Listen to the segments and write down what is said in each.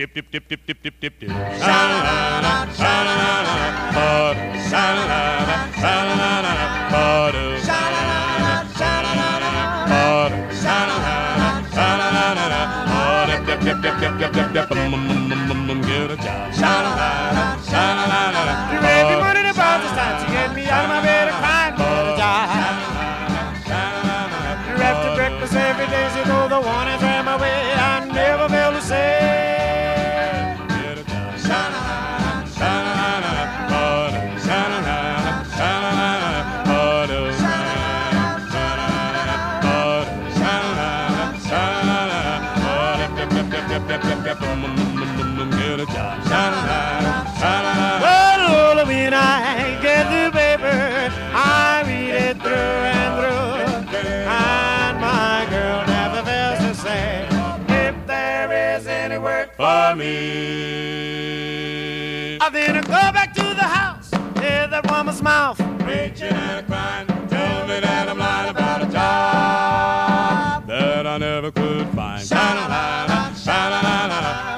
Dip, dip, dip, dip, dip, dip, dip, dip. Sha-la-la, sha-la-la, ba-da, sha-la-la, sha-la-la, ba-da, sha-la-la, sha-la-la, ba-da, sha-la-la, sha-la-la, ba-da, dip, dip, dip, dip, dip, dip, dip, bum, bum, bum, bum, bum, bum, get a job. Sha-la-la, sha-la-la, You raised me money to about this time to get me out of my bed and crying for the job. You're after breakfast every day, so though the one For me, I then go back to the house, hear that woman's mouth. preaching and crying, tell me that I'm lying about a job that I never could find. Sha-la-la-la, sha-la-la-la,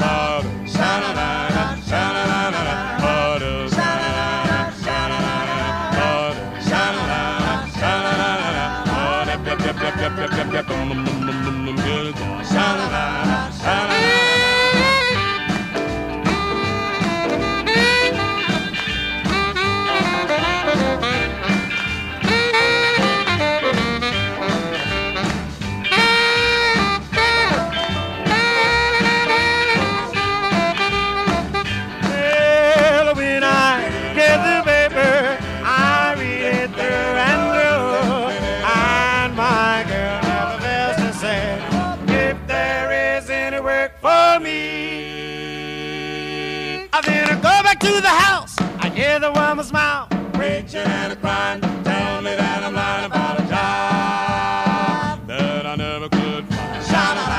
me. I then I go back to the house, I hear the woman's mouth. preaching and a crying, tell me that I'm lying about a job that I never could find. Sha-la-la-la,